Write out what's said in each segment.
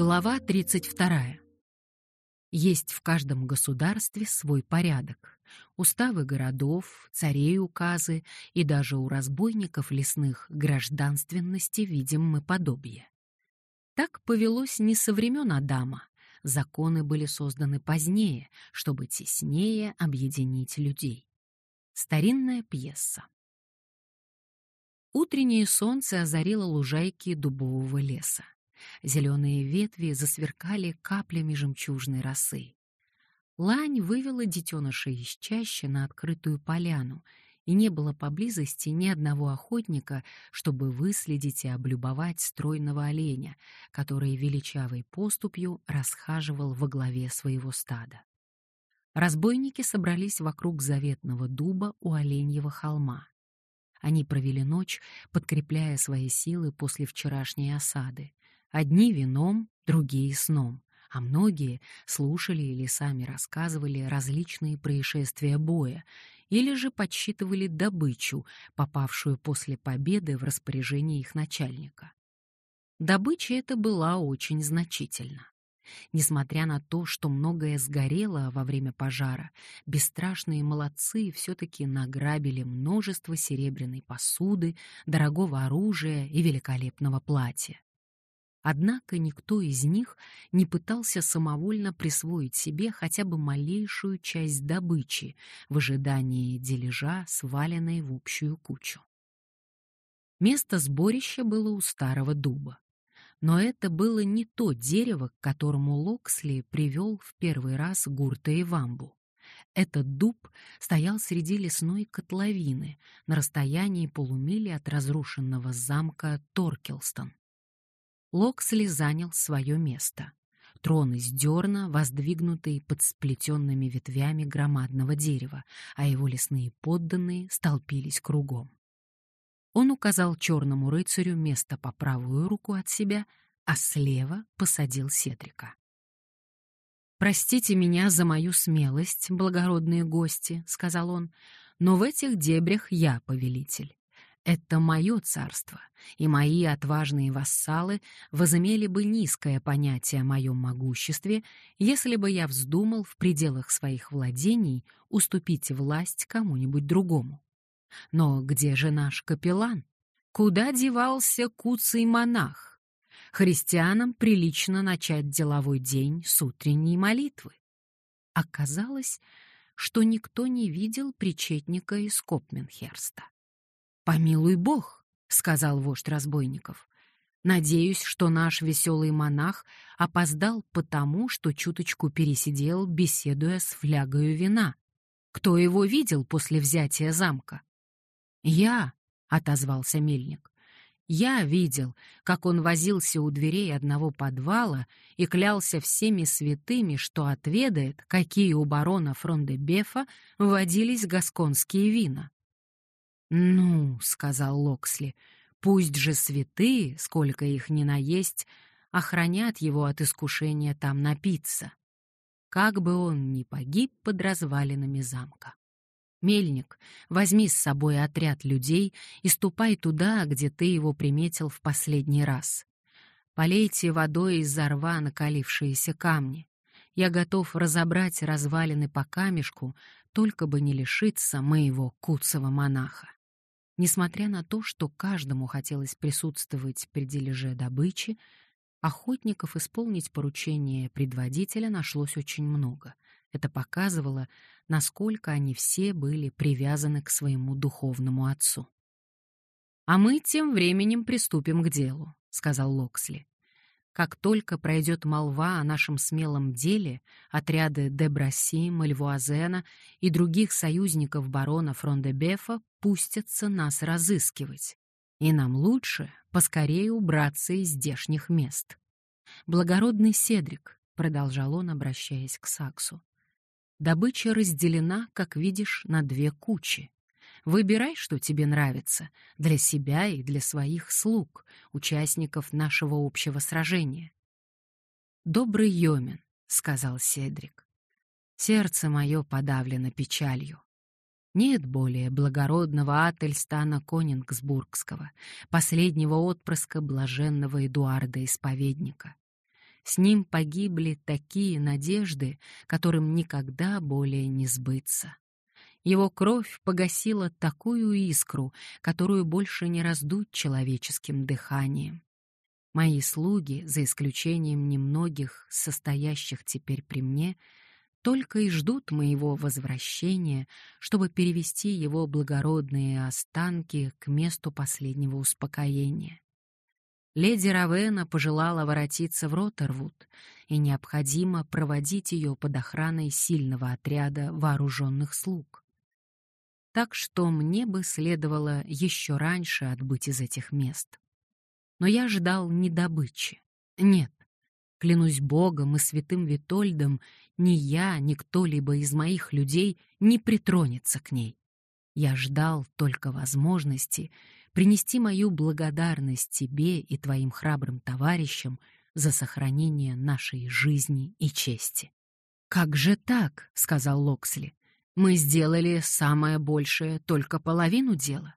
Глава 32. Есть в каждом государстве свой порядок. Уставы городов, царей указы и даже у разбойников лесных гражданственности видим мы подобие. Так повелось не со времен Адама. Законы были созданы позднее, чтобы теснее объединить людей. Старинная пьеса. Утреннее солнце озарило лужайки дубового леса. Зеленые ветви засверкали каплями жемчужной росы. Лань вывела детеныша из чащи на открытую поляну, и не было поблизости ни одного охотника, чтобы выследить и облюбовать стройного оленя, который величавой поступью расхаживал во главе своего стада. Разбойники собрались вокруг заветного дуба у оленьего холма. Они провели ночь, подкрепляя свои силы после вчерашней осады. Одни вином, другие сном, а многие слушали или сами рассказывали различные происшествия боя, или же подсчитывали добычу, попавшую после победы в распоряжение их начальника. Добыча эта была очень значительна. Несмотря на то, что многое сгорело во время пожара, бесстрашные молодцы все-таки награбили множество серебряной посуды, дорогого оружия и великолепного платья. Однако никто из них не пытался самовольно присвоить себе хотя бы малейшую часть добычи в ожидании дележа, сваленной в общую кучу. Место сборища было у старого дуба. Но это было не то дерево, к которому Локсли привел в первый раз Гурта и Вамбу. Этот дуб стоял среди лесной котловины на расстоянии полумили от разрушенного замка Торкелстон. Локсли занял свое место. Трон из дерна, воздвигнутый под сплетенными ветвями громадного дерева, а его лесные подданные столпились кругом. Он указал черному рыцарю место по правую руку от себя, а слева посадил Седрика. «Простите меня за мою смелость, благородные гости», — сказал он, — «но в этих дебрях я повелитель. Это мое царство, и мои отважные вассалы возымели бы низкое понятие о моем могуществе, если бы я вздумал в пределах своих владений уступить власть кому-нибудь другому. Но где же наш капеллан? Куда девался куцый монах? Христианам прилично начать деловой день с утренней молитвы. Оказалось, что никто не видел причетника из Копменхерста. «Помилуй Бог», — сказал вождь разбойников. «Надеюсь, что наш веселый монах опоздал потому, что чуточку пересидел, беседуя с флягою вина. Кто его видел после взятия замка?» «Я», — отозвался мельник. «Я видел, как он возился у дверей одного подвала и клялся всеми святыми, что отведает, какие у барона Фрондебефа водились гасконские вина. «Ну», — сказал Локсли, — «пусть же святые, сколько их ни наесть, охранят его от искушения там напиться, как бы он ни погиб под развалинами замка. Мельник, возьми с собой отряд людей и ступай туда, где ты его приметил в последний раз. Полейте водой из рва накалившиеся камни. Я готов разобрать развалины по камешку, только бы не лишиться моего куцого монаха. Несмотря на то, что каждому хотелось присутствовать при дележе добычи, охотников исполнить поручение предводителя нашлось очень много. Это показывало, насколько они все были привязаны к своему духовному отцу. «А мы тем временем приступим к делу», — сказал Локсли. Как только пройдет молва о нашем смелом деле, отряды Дебраси, Мальвуазена и других союзников барона Фрондебефа пустятся нас разыскивать. И нам лучше поскорее убраться из здешних мест. Благородный Седрик, — продолжал он, обращаясь к Саксу, — добыча разделена, как видишь, на две кучи. Выбирай, что тебе нравится, для себя и для своих слуг, участников нашего общего сражения. «Добрый Йомен», — сказал Седрик, — «сердце мое подавлено печалью. Нет более благородного Ательстана Конингсбургского, последнего отпрыска блаженного Эдуарда Исповедника. С ним погибли такие надежды, которым никогда более не сбыться. Его кровь погасила такую искру, которую больше не раздуть человеческим дыханием. Мои слуги, за исключением немногих, состоящих теперь при мне, только и ждут моего возвращения, чтобы перевести его благородные останки к месту последнего успокоения. Леди Равена пожелала воротиться в Роттервуд, и необходимо проводить ее под охраной сильного отряда вооруженных слуг. Так что мне бы следовало еще раньше отбыть из этих мест. Но я ждал не добычи. Нет, клянусь Богом и святым Витольдом, ни я, ни кто-либо из моих людей не притронется к ней. Я ждал только возможности принести мою благодарность тебе и твоим храбрым товарищам за сохранение нашей жизни и чести. «Как же так?» — сказал Локсли. «Мы сделали самое большее, только половину дела.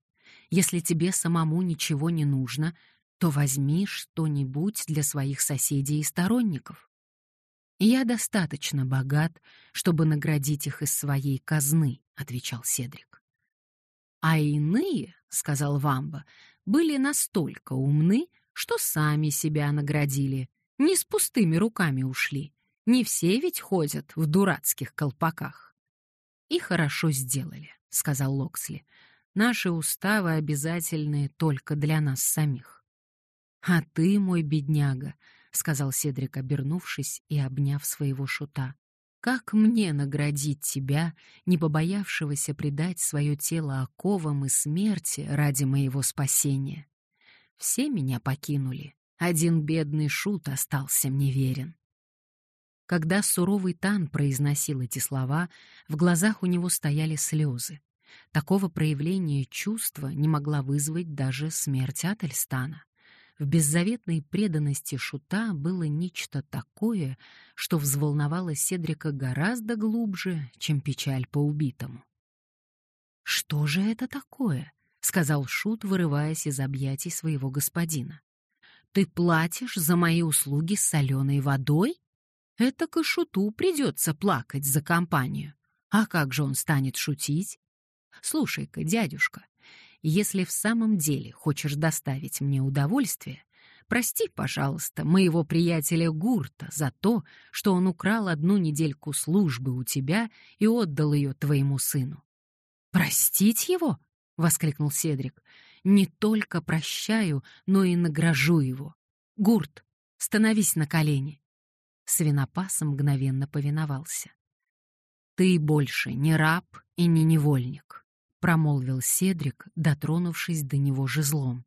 Если тебе самому ничего не нужно, то возьми что-нибудь для своих соседей и сторонников. Я достаточно богат, чтобы наградить их из своей казны, отвечал Седрик. А иные, сказал Вамба, были настолько умны, что сами себя наградили, не с пустыми руками ушли. Не все ведь ходят в дурацких колпаках. И хорошо сделали, сказал Локсли. Наши уставы обязательны только для нас самих. «А ты, мой бедняга», — сказал Седрик, обернувшись и обняв своего шута, «как мне наградить тебя, не побоявшегося предать свое тело оковам и смерти ради моего спасения? Все меня покинули, один бедный шут остался мне верен». Когда суровый Тан произносил эти слова, в глазах у него стояли слезы. Такого проявления чувства не могла вызвать даже смерть Ательстана. В беззаветной преданности Шута было нечто такое, что взволновало Седрика гораздо глубже, чем печаль по убитому. «Что же это такое?» — сказал Шут, вырываясь из объятий своего господина. «Ты платишь за мои услуги соленой водой? Это к Шуту придется плакать за компанию. А как же он станет шутить? Слушай-ка, дядюшка, если в самом деле хочешь доставить мне удовольствие, прости, пожалуйста, моего приятеля Гурта за то, что он украл одну недельку службы у тебя и отдал ее твоему сыну. «Простить его?» — воскликнул Седрик. «Не только прощаю, но и награжу его. Гурт, становись на колени». Свинопас мгновенно повиновался. «Ты больше не раб и не невольник промолвил Седрик, дотронувшись до него жезлом.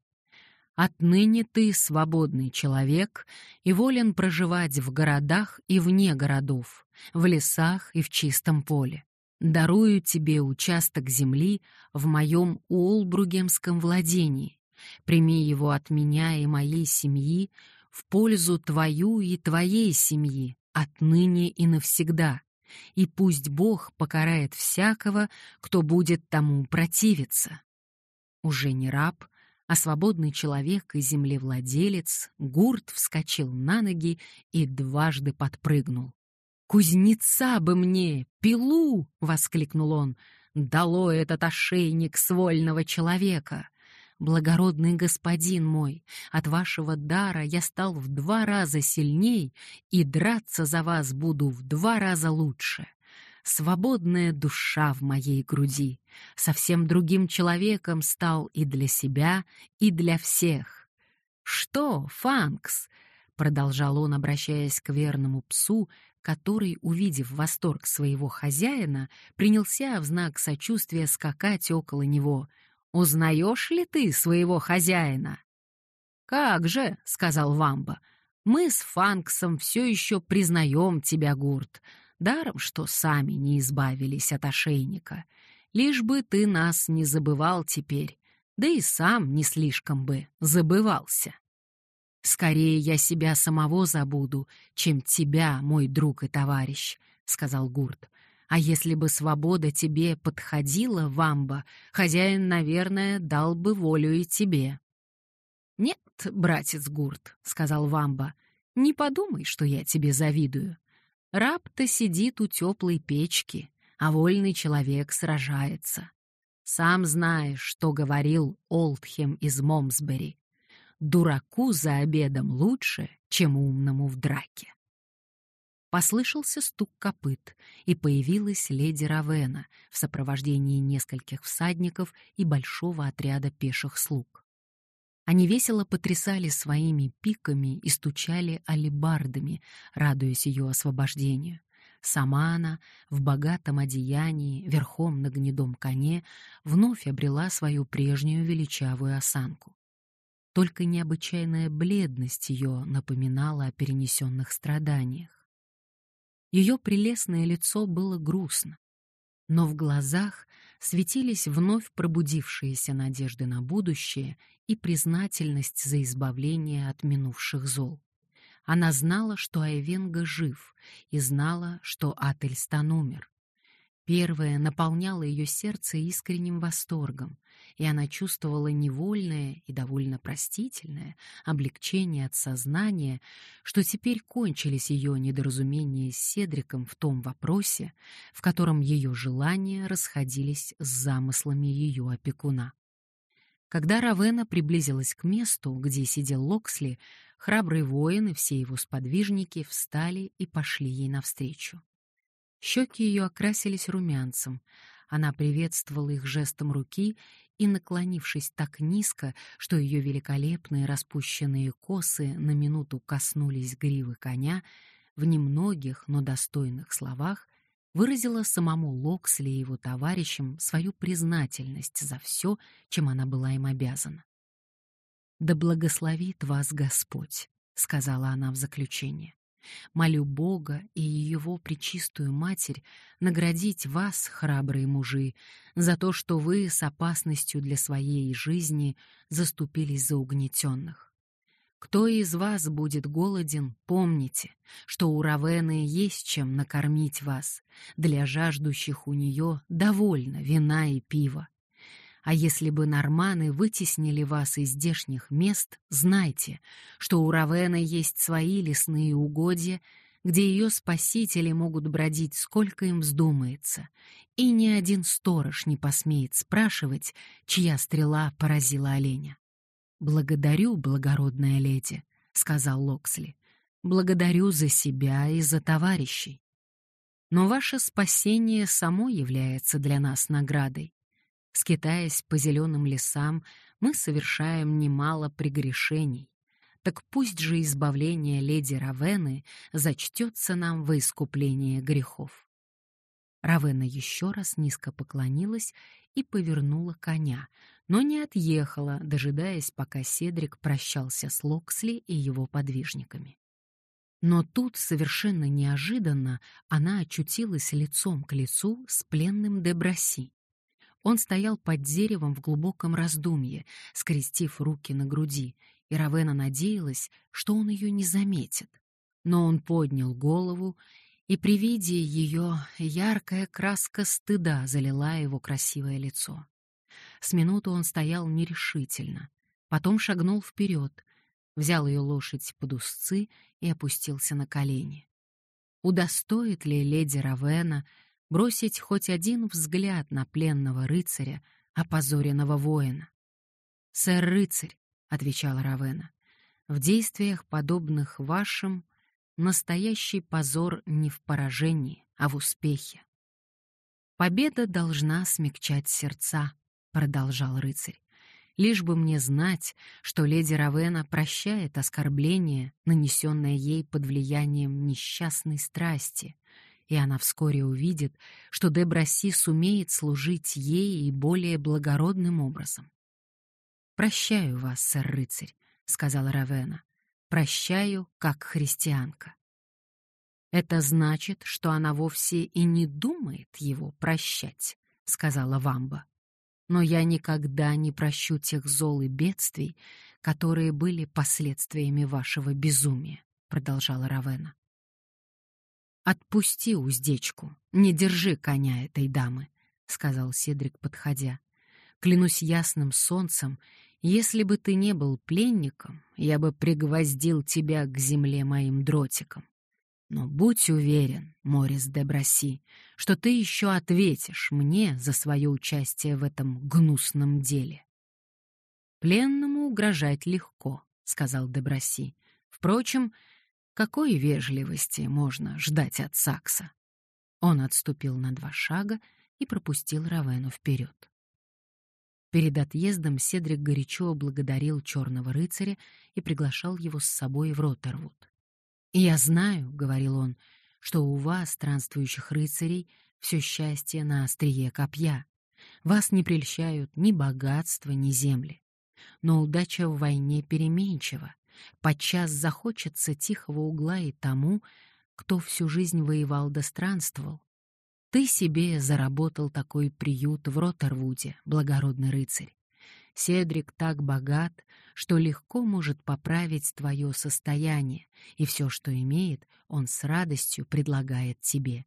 Отныне ты свободный человек и волен проживать в городах и вне городов, в лесах и в чистом поле. Дарую тебе участок земли в моем Уолбругемском владении. Прими его от меня и моей семьи в пользу твою и твоей семьи, отныне и навсегда и пусть Бог покарает всякого, кто будет тому противиться. Уже не раб, а свободный человек и землевладелец, Гурт вскочил на ноги и дважды подпрыгнул. «Кузнеца бы мне! Пилу!» — воскликнул он. «Дало этот ошейник свольного человека!» Благородный господин мой, от вашего дара я стал в два раза сильней и драться за вас буду в два раза лучше. Свободная душа в моей груди, совсем другим человеком стал и для себя, и для всех. Что, Фанкс? продолжал он, обращаясь к верному псу, который, увидев восторг своего хозяина, принялся в знак сочувствия скакать около него — Узнаешь ли ты своего хозяина?» «Как же», — сказал Вамба, — «мы с Фанксом все еще признаем тебя, Гурт, даром, что сами не избавились от ошейника. Лишь бы ты нас не забывал теперь, да и сам не слишком бы забывался». «Скорее я себя самого забуду, чем тебя, мой друг и товарищ», — сказал Гурт. А если бы свобода тебе подходила, Вамба, хозяин, наверное, дал бы волю и тебе. Нет, братец Гурт, сказал Вамба. Не подумай, что я тебе завидую. Раб-то сидит у теплой печки, а вольный человек сражается. Сам знаешь, что говорил Олдхем из Момсбери. Дураку за обедом лучше, чем умному в драке. Послышался стук копыт, и появилась леди Равена в сопровождении нескольких всадников и большого отряда пеших слуг. Они весело потрясали своими пиками и стучали алебардами, радуясь ее освобождению. Сама она в богатом одеянии, верхом на гнедом коне, вновь обрела свою прежнюю величавую осанку. Только необычайная бледность ее напоминала о перенесенных страданиях. Ее прелестное лицо было грустно, но в глазах светились вновь пробудившиеся надежды на будущее и признательность за избавление от минувших зол. Она знала, что Айвенга жив, и знала, что Ательстан умер. Первое наполняло ее сердце искренним восторгом, и она чувствовала невольное и довольно простительное облегчение от сознания, что теперь кончились ее недоразумения с Седриком в том вопросе, в котором ее желания расходились с замыслами ее опекуна. Когда Равена приблизилась к месту, где сидел Локсли, храбрый воин и все его сподвижники встали и пошли ей навстречу. Щеки ее окрасились румянцем. Она приветствовала их жестом руки и, наклонившись так низко, что ее великолепные распущенные косы на минуту коснулись гривы коня, в немногих, но достойных словах выразила самому Локсли и его товарищам свою признательность за все, чем она была им обязана. «Да благословит вас Господь», — сказала она в заключение. «Молю Бога и Его Пречистую Матерь наградить вас, храбрые мужи, за то, что вы с опасностью для своей жизни заступились за угнетенных. Кто из вас будет голоден, помните, что у Равены есть чем накормить вас. Для жаждущих у нее довольно вина и пива. А если бы норманы вытеснили вас из здешних мест, знайте, что у Равены есть свои лесные угодья, где ее спасители могут бродить сколько им вздумается, и ни один сторож не посмеет спрашивать, чья стрела поразила оленя. «Благодарю, благородная леди», — сказал Локсли. «Благодарю за себя и за товарищей. Но ваше спасение само является для нас наградой. Скитаясь по зеленым лесам, мы совершаем немало прегрешений. Так пусть же избавление леди Равены зачтется нам во искупление грехов. Равена еще раз низко поклонилась и повернула коня, но не отъехала, дожидаясь, пока Седрик прощался с Локсли и его подвижниками. Но тут, совершенно неожиданно, она очутилась лицом к лицу с пленным Деброси. Он стоял под деревом в глубоком раздумье, скрестив руки на груди, и Равена надеялась, что он ее не заметит. Но он поднял голову, и при виде ее яркая краска стыда залила его красивое лицо. С минуту он стоял нерешительно, потом шагнул вперед, взял ее лошадь под узцы и опустился на колени. Удостоит ли леди Равена бросить хоть один взгляд на пленного рыцаря, опозоренного воина? «Сэр-рыцарь», — отвечала Равена, — «в действиях, подобных вашим, настоящий позор не в поражении, а в успехе. Победа должна смягчать сердца, продолжал рыцарь. Лишь бы мне знать, что леди Равена прощает оскорбление, нанесенное ей под влиянием несчастной страсти, и она вскоре увидит, что Деброси сумеет служить ей и более благородным образом. «Прощаю вас, сэр-рыцарь», — сказала Равена. «Прощаю, как христианка». «Это значит, что она вовсе и не думает его прощать», — сказала Вамба но я никогда не прощу тех зол и бедствий, которые были последствиями вашего безумия, продолжала Равена. Отпусти уздечку, не держи коня этой дамы, сказал Седрик, подходя. Клянусь ясным солнцем, Если бы ты не был пленником, я бы пригвоздил тебя к земле моим дротиком. Но будь уверен, Морис де Браси, что ты еще ответишь мне за свое участие в этом гнусном деле. Пленному угрожать легко, сказал де Браси. Впрочем, какой вежливости можно ждать от Сакса? Он отступил на два шага и пропустил Равену вперед. Перед отъездом Седрик горячо благодарил черного рыцаря и приглашал его с собой в Роттервуд. «Я знаю», — говорил он, — «что у вас, странствующих рыцарей, все счастье на острие копья. Вас не прельщают ни богатство, ни земли. Но удача в войне переменчива. Подчас захочется тихого угла и тому, кто всю жизнь воевал да странствовал. Ты себе заработал такой приют в Роттервуде, благородный рыцарь. Седрик так богат, что легко может поправить твое состояние, и все, что имеет, он с радостью предлагает тебе.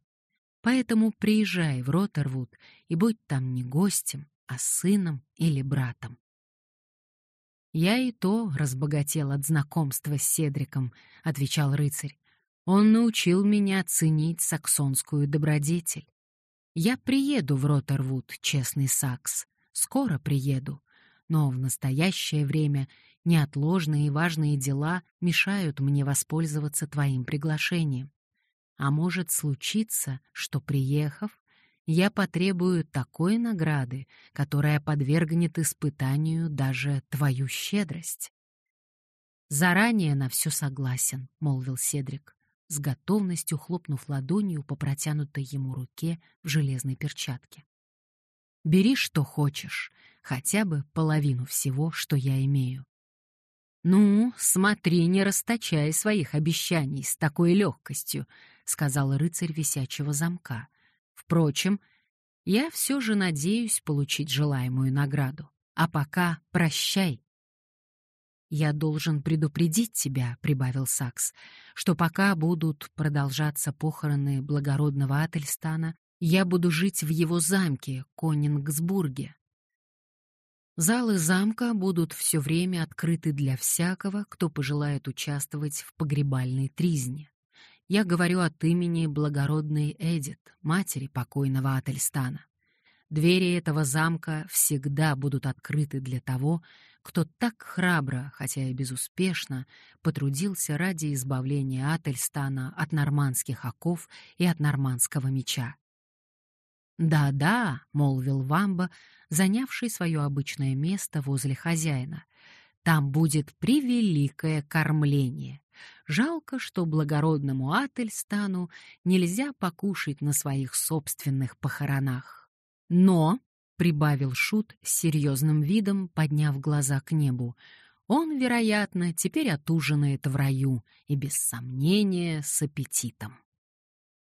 Поэтому приезжай в Роттервуд и будь там не гостем, а сыном или братом. «Я и то разбогател от знакомства с Седриком», — отвечал рыцарь. «Он научил меня ценить саксонскую добродетель. Я приеду в Роттервуд, честный Сакс, скоро приеду, но в настоящее время неотложные и важные дела мешают мне воспользоваться твоим приглашением. А может случиться, что, приехав, я потребую такой награды, которая подвергнет испытанию даже твою щедрость. Заранее на все согласен, молвил Седрик, с готовностью хлопнув ладонью по протянутой ему руке в железной перчатке. Бери что хочешь, хотя бы половину всего, что я имею. Ну, смотри, не расточай своих обещаний с такой легкостью, сказал рыцарь висячего замка Впрочем, я все же надеюсь получить желаемую награду. А пока прощай. «Я должен предупредить тебя», — прибавил Сакс, «что пока будут продолжаться похороны благородного Ательстана, я буду жить в его замке, Конингсбурге. Залы замка будут все время открыты для всякого, кто пожелает участвовать в погребальной тризне. Я говорю от имени благородной Эдит, матери покойного Ательстана. Двери этого замка всегда будут открыты для того, кто так храбро, хотя и безуспешно, потрудился ради избавления Ательстана от нормандских оков и от нормандского меча. «Да-да», — молвил Вамба, занявший свое обычное место возле хозяина, — «там будет превеликое кормление. Жалко, что благородному Ательстану нельзя покушать на своих собственных похоронах. Но, — прибавил Шут с серьезным видом, подняв глаза к небу, — он, вероятно, теперь отужинает в раю и, без сомнения, с аппетитом.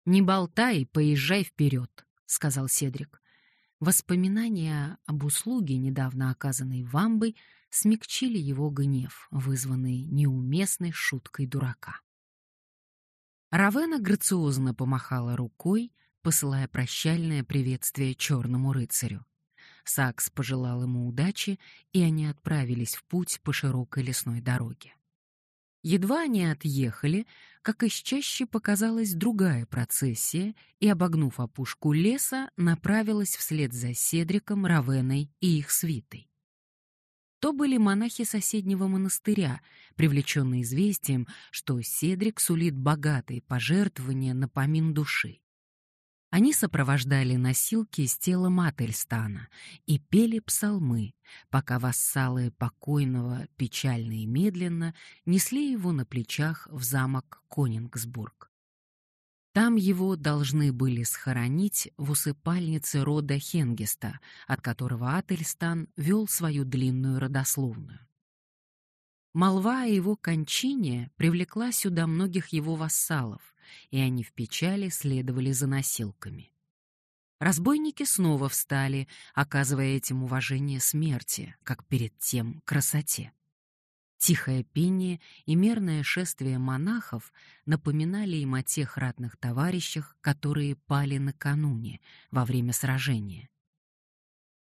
«Не болтай, поезжай вперед», — сказал Седрик. Воспоминания об услуге, недавно оказанной Вамбой, смягчили его гнев, вызванный неуместной шуткой дурака. Равена грациозно помахала рукой, посылая прощальное приветствие черному рыцарю. Сакс пожелал ему удачи, и они отправились в путь по широкой лесной дороге. Едва они отъехали, как из чаще показалась другая процессия и, обогнув опушку леса, направилась вслед за Седриком, Равеной и их свитой. То были монахи соседнего монастыря, привлеченные известием, что Седрик сулит богатые пожертвования на помин души. Они сопровождали носилки с тела Мательстана и пели псалмы, пока вассалы покойного печально и медленно несли его на плечах в замок Конингсбург. Там его должны были схоронить в усыпальнице рода Хенгеста, от которого Ательстан вел свою длинную родословную. Молва о его кончине привлекла сюда многих его вассалов, и они в печали следовали за носилками. Разбойники снова встали, оказывая этим уважение смерти, как перед тем красоте. Тихое пение и мерное шествие монахов напоминали им о тех ратных товарищах, которые пали накануне, во время сражения.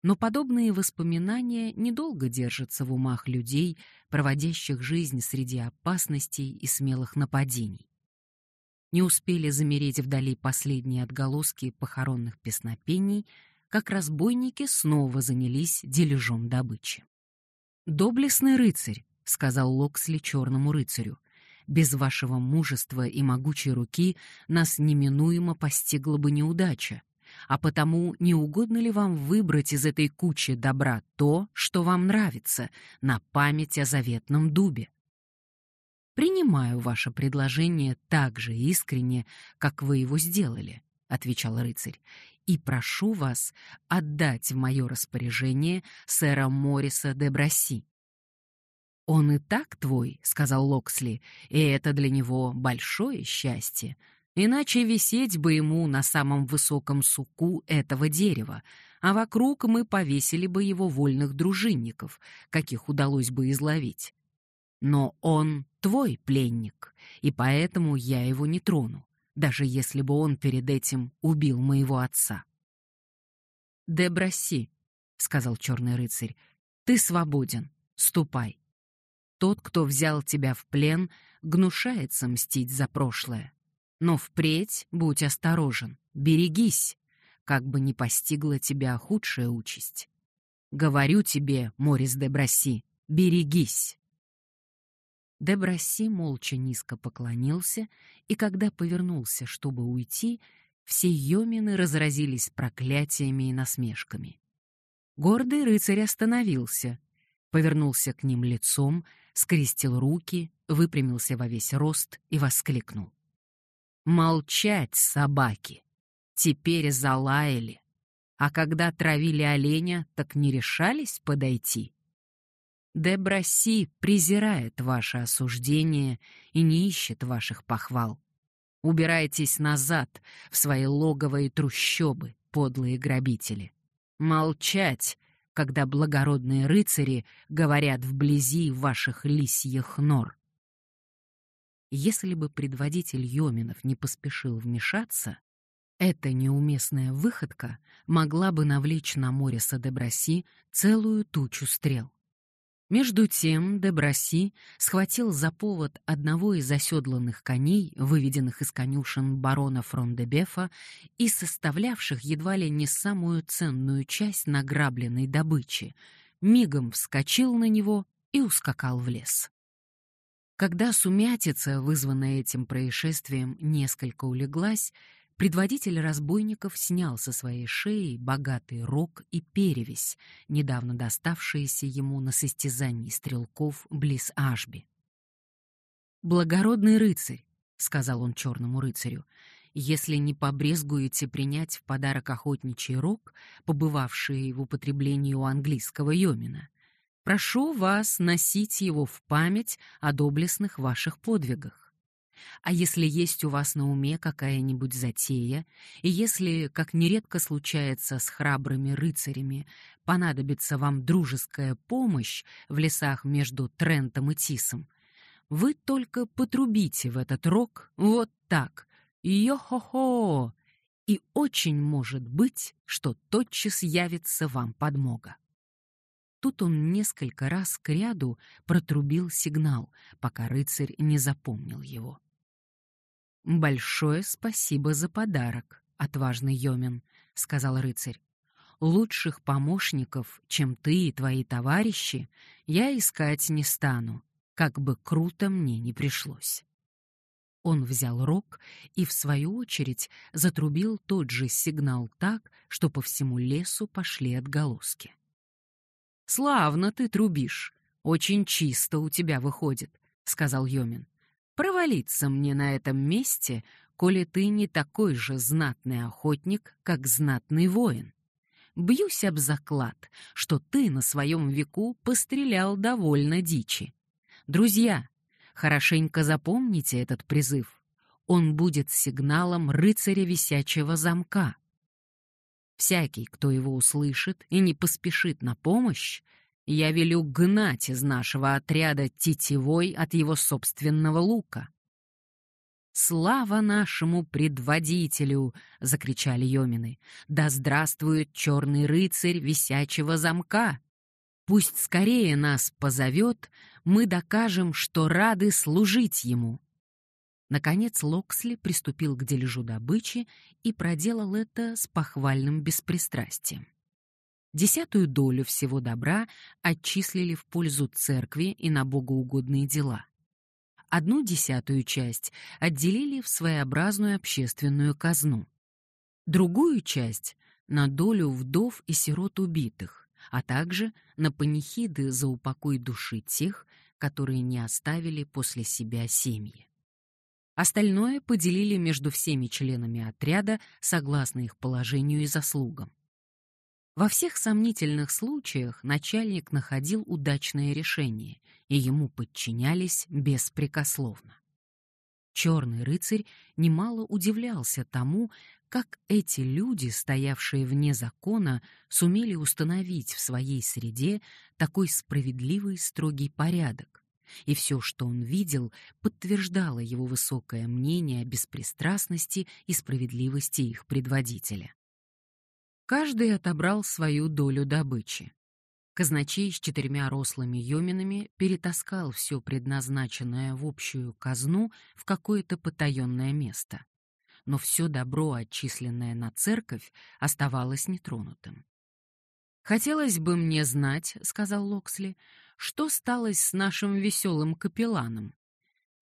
Но подобные воспоминания недолго держатся в умах людей, проводящих жизнь среди опасностей и смелых нападений. Не успели замереть вдали последние отголоски похоронных песнопений, как разбойники снова занялись дележом добычи. «Доблестный рыцарь», — сказал Локсли черному рыцарю, — «без вашего мужества и могучей руки нас неминуемо постигла бы неудача, а потому не угодно ли вам выбрать из этой кучи добра то, что вам нравится, на память о заветном дубе? Принимаю ваше предложение так же искренне, как вы его сделали, отвечал рыцарь, и прошу вас отдать в мое распоряжение сэра Морриса де Брасси. «Он и так твой», — сказал Локсли, — «и это для него большое счастье. Иначе висеть бы ему на самом высоком суку этого дерева, а вокруг мы повесили бы его вольных дружинников, каких удалось бы изловить. Но он твой пленник, и поэтому я его не трону, даже если бы он перед этим убил моего отца. «Деброси», — сказал черный рыцарь, — «ты свободен, ступай. Тот, кто взял тебя в плен, гнушается мстить за прошлое. Но впредь будь осторожен, берегись, как бы не постигла тебя худшая участь. Говорю тебе, Морис де Браси, берегись. Де Браси молча низко поклонился, и когда повернулся, чтобы уйти, все йомины разразились проклятиями и насмешками. Гордый рыцарь остановился, повернулся к ним лицом, скрестил руки, выпрямился во весь рост и воскликнул. Молчать, собаки. Теперь залаяли. А когда травили оленя, так не решались подойти. Деброси презирает ваше осуждение и не ищет ваших похвал. Убирайтесь назад в свои логовые трущобы, подлые грабители. Молчать, когда благородные рыцари говорят вблизи ваших лисьих нор. Если бы предводитель Йоминов не поспешил вмешаться, эта неуместная выходка могла бы навлечь на Мориса де Браси целую тучу стрел. Между тем Дебраси схватил за повод одного из оседланных коней, выведенных из конюшен барона Фрондебефа и составлявших едва ли не самую ценную часть награбленной добычи, мигом вскочил на него и ускакал в лес. Когда сумятица, вызванная этим происшествием, несколько улеглась, предводитель разбойников снял со своей шеи богатый рог и перевесь, недавно доставшиеся ему на состязании стрелков близ Ашби. «Благородный рыцарь», — сказал он черному рыцарю, — «если не побрезгуете принять в подарок охотничий рог, побывавший в употреблении у английского йомина, Прошу вас носить его в память о доблестных ваших подвигах. А если есть у вас на уме какая-нибудь затея, и если, как нередко случается с храбрыми рыцарями, понадобится вам дружеская помощь в лесах между Трентом и Тисом, вы только потрубите в этот рог вот так, йо-хо-хо, и очень может быть, что тотчас явится вам подмога. Тут он несколько раз к ряду протрубил сигнал, пока рыцарь не запомнил его. «Большое спасибо за подарок, отважный Йомин», — сказал рыцарь. «Лучших помощников, чем ты и твои товарищи, я искать не стану, как бы круто мне не пришлось». Он взял рог и, в свою очередь, затрубил тот же сигнал так, что по всему лесу пошли отголоски. «Славно ты трубишь. Очень чисто у тебя выходит», — сказал Йомин. «Провалиться мне на этом месте, коли ты не такой же знатный охотник, как знатный воин. Бьюсь об заклад, что ты на своем веку пострелял довольно дичи. Друзья, хорошенько запомните этот призыв. Он будет сигналом рыцаря висячего замка. Всякий, кто его услышит и не поспешит на помощь, я велю гнать из нашего отряда тетивой от его собственного лука. «Слава нашему предводителю!» — закричали Йомины. «Да здравствует черный рыцарь висячего замка! Пусть скорее нас позовет, мы докажем, что рады служить ему!» Наконец Локсли приступил к дележу добычи и проделал это с похвальным беспристрастием. Десятую долю всего добра отчислили в пользу церкви и на богоугодные дела. Одну десятую часть отделили в своеобразную общественную казну. Другую часть — на долю вдов и сирот убитых, а также на панихиды за упокой души тех, которые не оставили после себя семьи. Остальное поделили между всеми членами отряда согласно их положению и заслугам. Во всех сомнительных случаях начальник находил удачное решение, и ему подчинялись беспрекословно. Черный рыцарь немало удивлялся тому, как эти люди, стоявшие вне закона, сумели установить в своей среде такой справедливый строгий порядок, и все, что он видел, подтверждало его высокое мнение о беспристрастности и справедливости их предводителя. Каждый отобрал свою долю добычи. Казначей с четырьмя рослыми йоминами перетаскал все предназначенное в общую казну в какое-то потаенное место. Но все добро, отчисленное на церковь, оставалось нетронутым. «Хотелось бы мне знать, — сказал Локсли, — что стало с нашим веселым капелланом.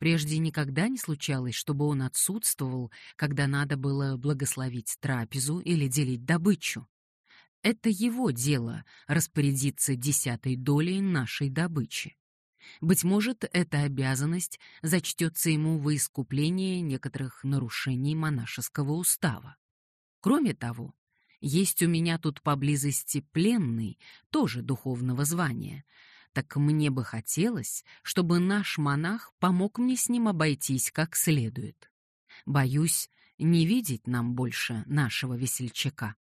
Прежде никогда не случалось, чтобы он отсутствовал, когда надо было благословить трапезу или делить добычу. Это его дело — распорядиться десятой долей нашей добычи. Быть может, эта обязанность зачтется ему во искупление некоторых нарушений монашеского устава. Кроме того, есть у меня тут поблизости пленный, тоже духовного звания. Так мне бы хотелось, чтобы наш монах помог мне с ним обойтись как следует. Боюсь, не видеть нам больше нашего весельчака.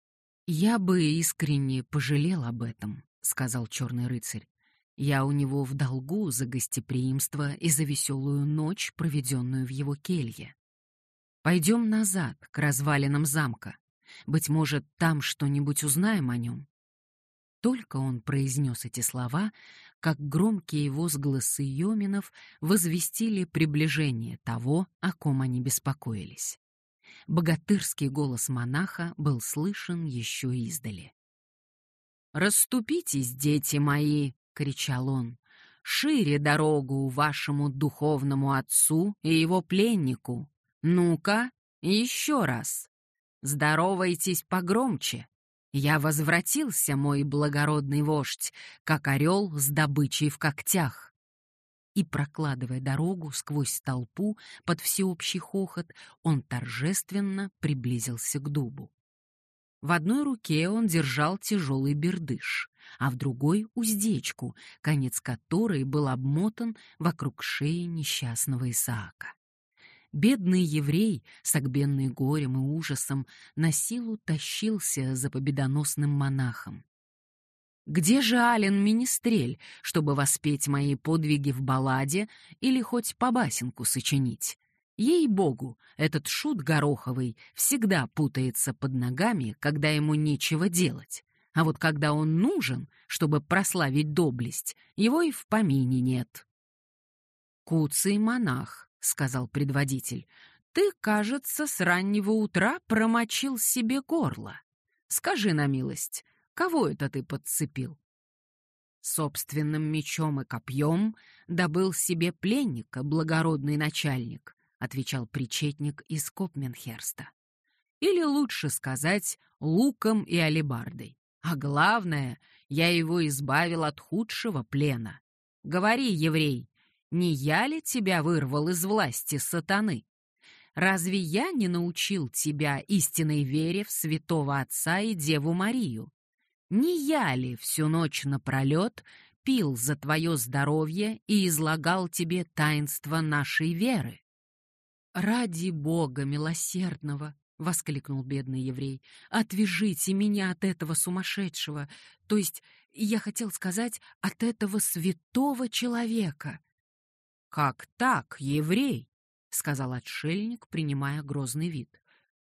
Я бы искренне пожалел об этом, сказал черный рыцарь. Я у него в долгу за гостеприимство и за веселую ночь, проведенную в его келье. Пойдем назад, к развалинам замка. Быть может, там что-нибудь узнаем о нем. Только он произнес эти слова, как громкие возгласы Йоминов возвестили приближение того, о ком они беспокоились. Богатырский голос монаха был слышен еще издали. «Расступитесь, дети мои!» — кричал он. «Шире дорогу вашему духовному отцу и его пленнику! Ну-ка, еще раз!» Здоровайтесь погромче. Я возвратился, мой благородный вождь, как орел с добычей в когтях. И, прокладывая дорогу сквозь толпу под всеобщий хохот, он торжественно приблизился к дубу. В одной руке он держал тяжелый бердыш, а в другой — уздечку, конец которой был обмотан вокруг шеи несчастного Исаака. Бедный еврей, согбенный горем и ужасом, на силу тащился за победоносным монахом. Где же Ален Министрель, чтобы воспеть мои подвиги в балладе или хоть по басенку сочинить? Ей-богу, этот шут Гороховый всегда путается под ногами, когда ему нечего делать. А вот когда он нужен, чтобы прославить доблесть, его и в помине нет. Куцый монах, — сказал предводитель, — «ты, кажется, с раннего утра промочил себе горло. Скажи на милость, кого это ты подцепил?» «Собственным мечом и копьем добыл себе пленника, благородный начальник», — отвечал причетник из Копменхерста. «Или лучше сказать, луком и алебардой. А главное, я его избавил от худшего плена. Говори, еврей, не я ли тебя вырвал из власти сатаны? Разве я не научил тебя истинной вере в святого Отца и Деву Марию? Не я ли всю ночь напролет пил за твое здоровье и излагал тебе таинство нашей веры? «Ради Бога милосердного!» — воскликнул бедный еврей. «Отвяжите меня от этого сумасшедшего, то есть, я хотел сказать, от этого святого человека. «Как так, еврей? — сказал отшельник, принимая грозный вид.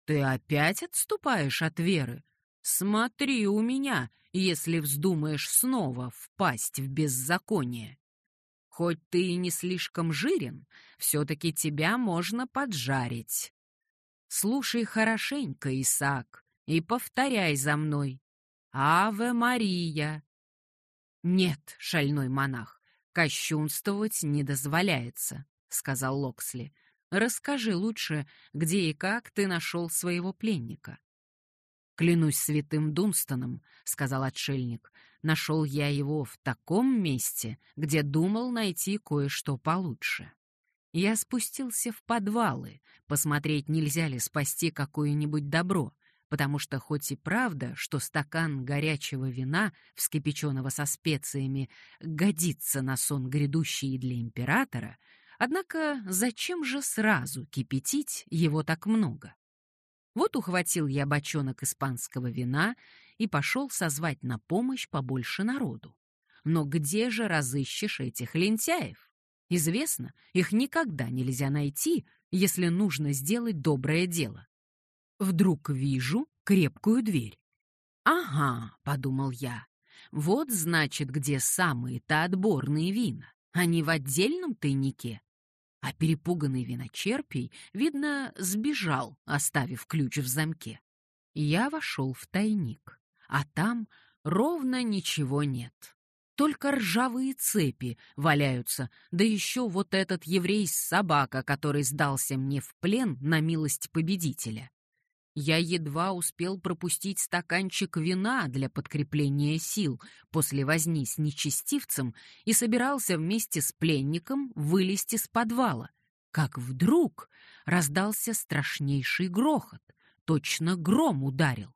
«Ты опять отступаешь от веры? Смотри у меня, если вздумаешь снова впасть в беззаконие. Хоть ты и не слишком жирен, все-таки тебя можно поджарить. Слушай хорошенько, Исаак, и повторяй за мной. Аве Мария. Нет, шальной монах, кощунствовать не дозволяется, сказал Локсли. Расскажи лучше, где и как ты нашел своего пленника. Клянусь святым Дунстоном, сказал отшельник, нашел я его в таком месте, где думал найти кое-что получше. Я спустился в подвалы, посмотреть, нельзя ли спасти какое-нибудь добро, потому что хоть и правда, что стакан горячего вина, вскипяченного со специями, годится на сон грядущий для императора, однако зачем же сразу кипятить его так много? Вот ухватил я бочонок испанского вина и пошел созвать на помощь побольше народу. Но где же разыщешь этих лентяев? Известно, их никогда нельзя найти, если нужно сделать доброе дело. Вдруг вижу крепкую дверь. «Ага», — подумал я, — «вот, значит, где самые-то отборные вина. Они в отдельном тайнике». А перепуганный виночерпий, видно, сбежал, оставив ключ в замке. Я вошел в тайник, а там ровно ничего нет. Только ржавые цепи валяются, да еще вот этот еврей-собака, который сдался мне в плен на милость победителя. Я едва успел пропустить стаканчик вина для подкрепления сил после возни с нечестивцем и собирался вместе с пленником вылезти с подвала. Как вдруг раздался страшнейший грохот. Точно гром ударил.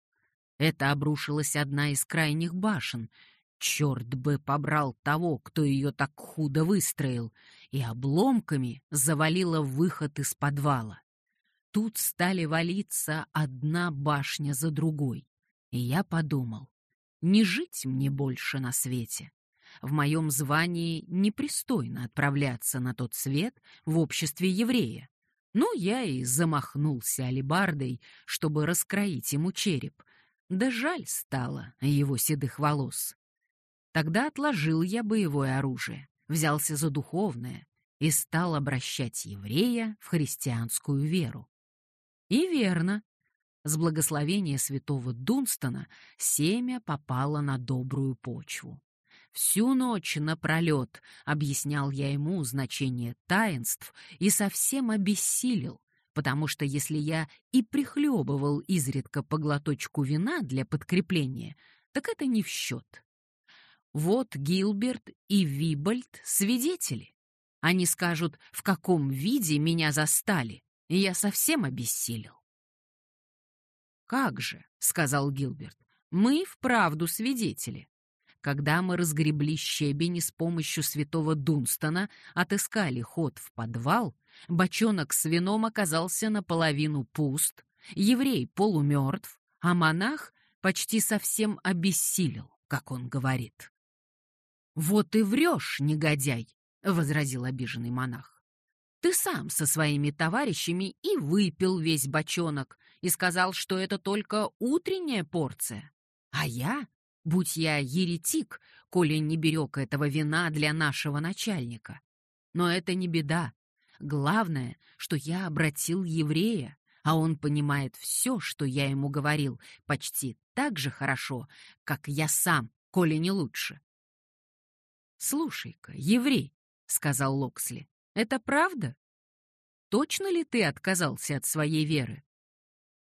Это обрушилась одна из крайних башен — Черт бы побрал того, кто ее так худо выстроил, и обломками завалило выход из подвала. Тут стали валиться одна башня за другой. И я подумал, не жить мне больше на свете. В моем звании непристойно отправляться на тот свет в обществе еврея. Ну, я и замахнулся алебардой, чтобы раскроить ему череп. Да жаль стало его седых волос. Тогда отложил я боевое оружие, взялся за духовное и стал обращать еврея в христианскую веру. И верно, с благословения святого Дунстона семя попало на добрую почву. Всю ночь напролет объяснял я ему значение таинств и совсем обессилел, потому что если я и прихлебывал изредка по глоточку вина для подкрепления, так это не в счет. Вот Гилберт и Вибольд свидетели. Они скажут, в каком виде меня застали, и я совсем обессилел. «Как же», — сказал Гилберт, — «мы вправду свидетели. Когда мы разгребли щебень с помощью святого Дунстона отыскали ход в подвал, бочонок с вином оказался наполовину пуст, еврей полумертв, а монах почти совсем обессилел, как он говорит. «Вот и врешь, негодяй!» — возразил обиженный монах. «Ты сам со своими товарищами и выпил весь бочонок и сказал, что это только утренняя порция. А я, будь я еретик, коли не берег этого вина для нашего начальника. Но это не беда. Главное, что я обратил еврея, а он понимает все, что я ему говорил, почти так же хорошо, как я сам, коли не лучше. «Слушай-ка, еврей», — сказал Локсли, — «это правда? Точно ли ты отказался от своей веры?»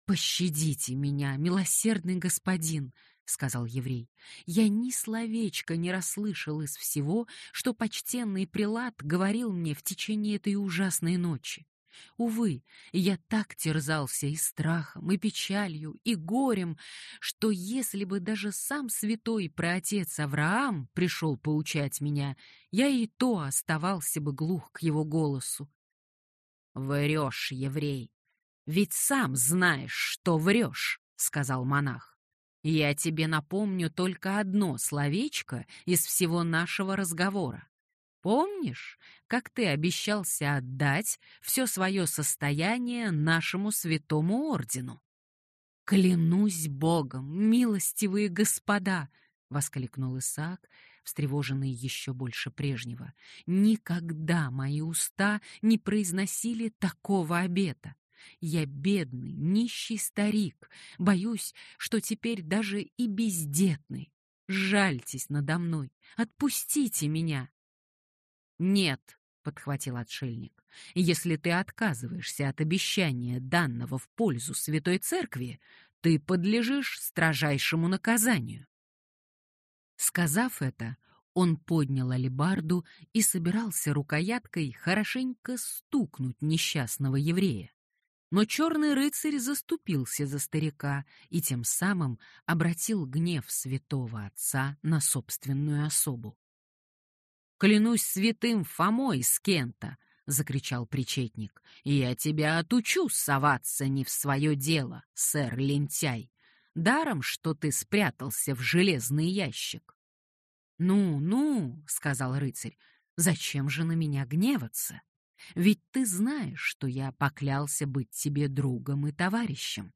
«Пощадите меня, милосердный господин», — сказал еврей. «Я ни словечка не расслышал из всего, что почтенный прилад говорил мне в течение этой ужасной ночи. Увы, я так терзался и страхом, и печалью, и горем, что если бы даже сам святой праотец Авраам пришел поучать меня, я и то оставался бы глух к его голосу. «Врешь, еврей, ведь сам знаешь, что врешь», — сказал монах. «Я тебе напомню только одно словечко из всего нашего разговора. Помнишь, как ты обещался отдать все свое состояние нашему святому ордену? Клянусь Богом, милостивые господа, воскликнул Исаак, встревоженный еще больше прежнего. Никогда мои уста не произносили такого обета. Я бедный, нищий старик, боюсь, что теперь даже и бездетный. Жальтесь надо мной, отпустите меня. Нет, подхватил отшельник. Если ты отказываешься от обещания данного в пользу Святой Церкви, ты подлежишь строжайшему наказанию. Сказав это, он поднял алебарду и собирался рукояткой хорошенько стукнуть несчастного еврея. Но черный рыцарь заступился за старика и тем самым обратил гнев святого отца на собственную особу. «Клянусь святым Фомой из Кента!» — закричал причетник. «Я тебя отучу соваться не в свое дело, сэр Лентяй. Даром, что ты спрятался в железный ящик». «Ну, ну», — сказал рыцарь, — «зачем же на меня гневаться? Ведь ты знаешь, что я поклялся быть тебе другом и товарищем».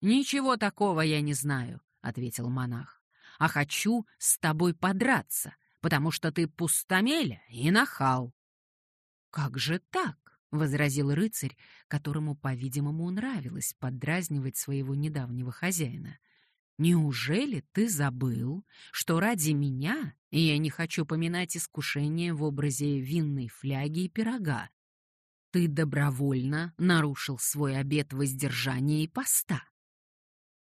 «Ничего такого я не знаю», — ответил монах, — «а хочу с тобой подраться, потому что ты пустомеля и нахал». «Как же так?» — возразил рыцарь, которому, по-видимому, нравилось поддразнивать своего недавнего хозяина. Неужели ты забыл, что ради меня, и я не хочу поминать искушение в образе винной фляги и пирога, ты добровольно нарушил свой обет воздержания и поста?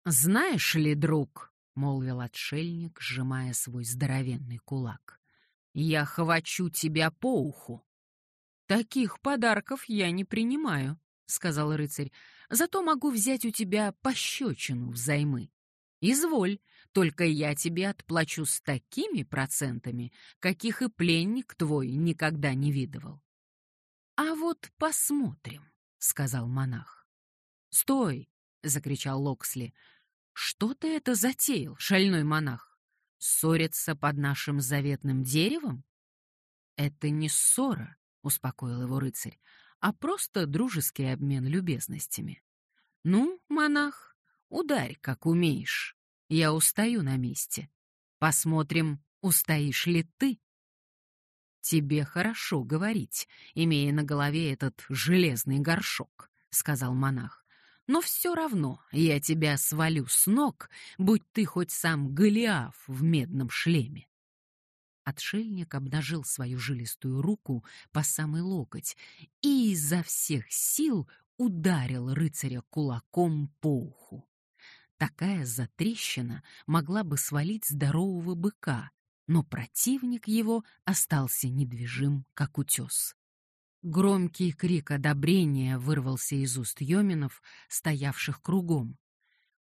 Знаешь ли, друг, — молвил отшельник, сжимая свой здоровенный кулак, — я хвачу тебя по уху. Таких подарков я не принимаю, — сказал рыцарь, — зато могу взять у тебя пощечину взаймы. Изволь, только я тебе отплачу с такими процентами, каких и пленник твой никогда не видывал. А вот посмотрим, сказал монах. Стой, закричал Локсли. Что ты это затеял, шальной монах? Ссориться под нашим заветным деревом? Это не ссора, успокоил его рыцарь, а просто дружеский обмен любезностями. Ну, монах, Ударь, как умеешь. Я устаю на месте. Посмотрим, устоишь ли ты. Тебе хорошо говорить, имея на голове этот железный горшок, сказал монах. Но все равно я тебя свалю с ног, будь ты хоть сам Голиаф в медном шлеме. Отшельник обнажил свою жилистую руку по самый локоть и изо всех сил ударил рыцаря кулаком по уху. Такая затрещина могла бы свалить здорового быка, но противник его остался недвижим, как утес. Громкий крик одобрения вырвался из уст Йоминов, стоявших кругом.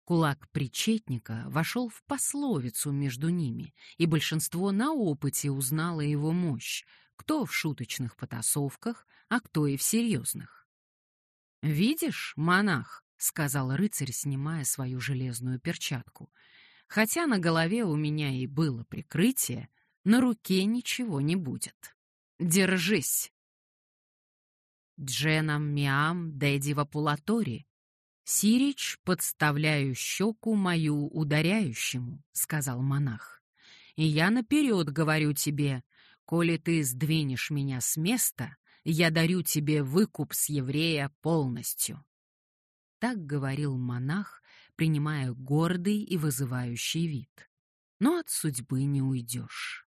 Кулак причетника вошел в пословицу между ними, и большинство на опыте узнало его мощь, кто в шуточных потасовках, а кто и в серьезных. «Видишь, монах, — сказал рыцарь, снимая свою железную перчатку. «Хотя на голове у меня и было прикрытие, на руке ничего не будет. Держись!» Дженам миам деди вапулатори. Сирич, подставляю щеку мою ударяющему, — сказал монах. И я наперед говорю тебе, коли ты сдвинешь меня с места, я дарю тебе выкуп с еврея полностью. Так говорил монах, принимая гордый и вызывающий вид. Но от судьбы не уйдешь.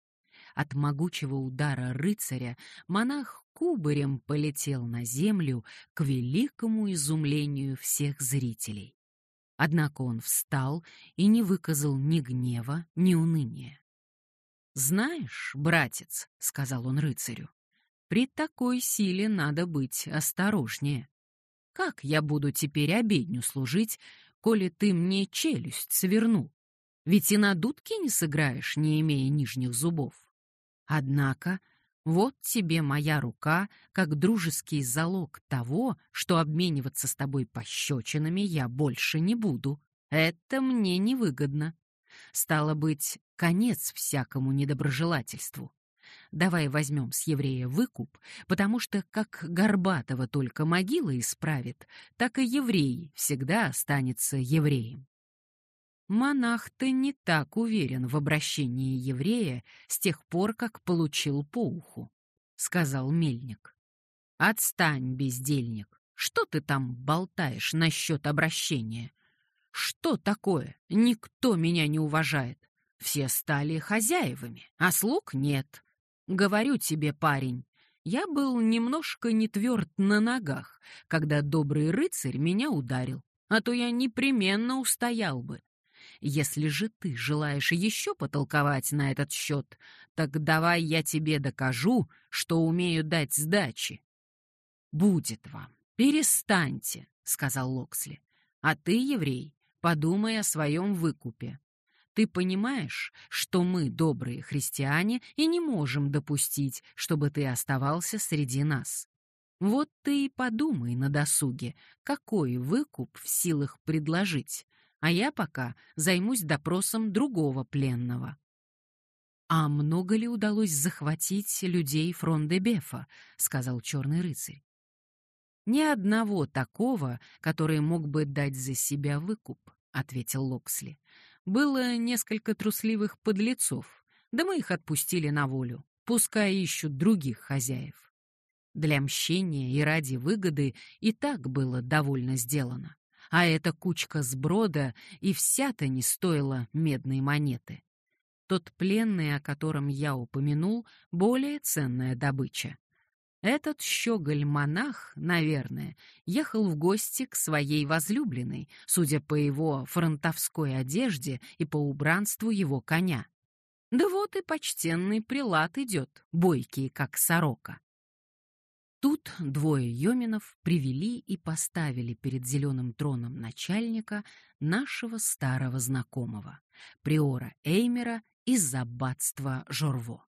От могучего удара рыцаря монах кубарем полетел на землю к великому изумлению всех зрителей. Однако он встал и не выказал ни гнева, ни уныния. «Знаешь, братец», — сказал он рыцарю, — «при такой силе надо быть осторожнее. Как я буду теперь обедню служить, коли ты мне челюсть свернул? Ведь и на дудке не сыграешь, не имея нижних зубов. Однако вот тебе моя рука, как дружеский залог того, что обмениваться с тобой пощечинами я больше не буду. Это мне невыгодно. Стало быть, конец всякому недоброжелательству. давай возьмем с еврея выкуп, потому что как Горбатого только могила исправит, так и еврей всегда останется евреем. Монах-то не так уверен в обращении еврея с тех пор, как получил по уху, — сказал мельник. Отстань, бездельник, что ты там болтаешь насчет обращения? Что такое? Никто меня не уважает. Все стали хозяевами, а слуг нет. Говорю тебе, парень, я был немножко не тверд на ногах, когда добрый рыцарь меня ударил, а то я непременно устоял бы. Если же ты желаешь еще потолковать на этот счет, так давай я тебе докажу, что умею дать сдачи. «Будет вам, перестаньте», — сказал Локсли. «А ты, еврей, подумай о своем выкупе. Ты понимаешь, что мы, добрые христиане, и не можем допустить, чтобы ты оставался среди нас. Вот ты и подумай на досуге, какой выкуп в силах предложить, а я пока займусь допросом другого пленного. «А много ли удалось захватить людей Фрон-де-Бефа?» — сказал черный рыцарь. «Ни одного такого, который мог бы дать за себя выкуп», — ответил Локсли. «Было несколько трусливых подлецов, да мы их отпустили на волю, пускай ищут других хозяев. Для мщения и ради выгоды и так было довольно сделано а эта кучка сброда и вся-то не стоила медной монеты. Тот пленный, о котором я упомянул, более ценная добыча. Этот щеголь-монах, наверное, ехал в гости к своей возлюбленной, судя по его фронтовской одежде и по убранству его коня. Да вот и почтенный прилад идет, бойкий, как сорока. Тут двое йоминов привели и поставили перед зеленым троном начальника нашего старого знакомого, приора Эймера из аббатства Жорво.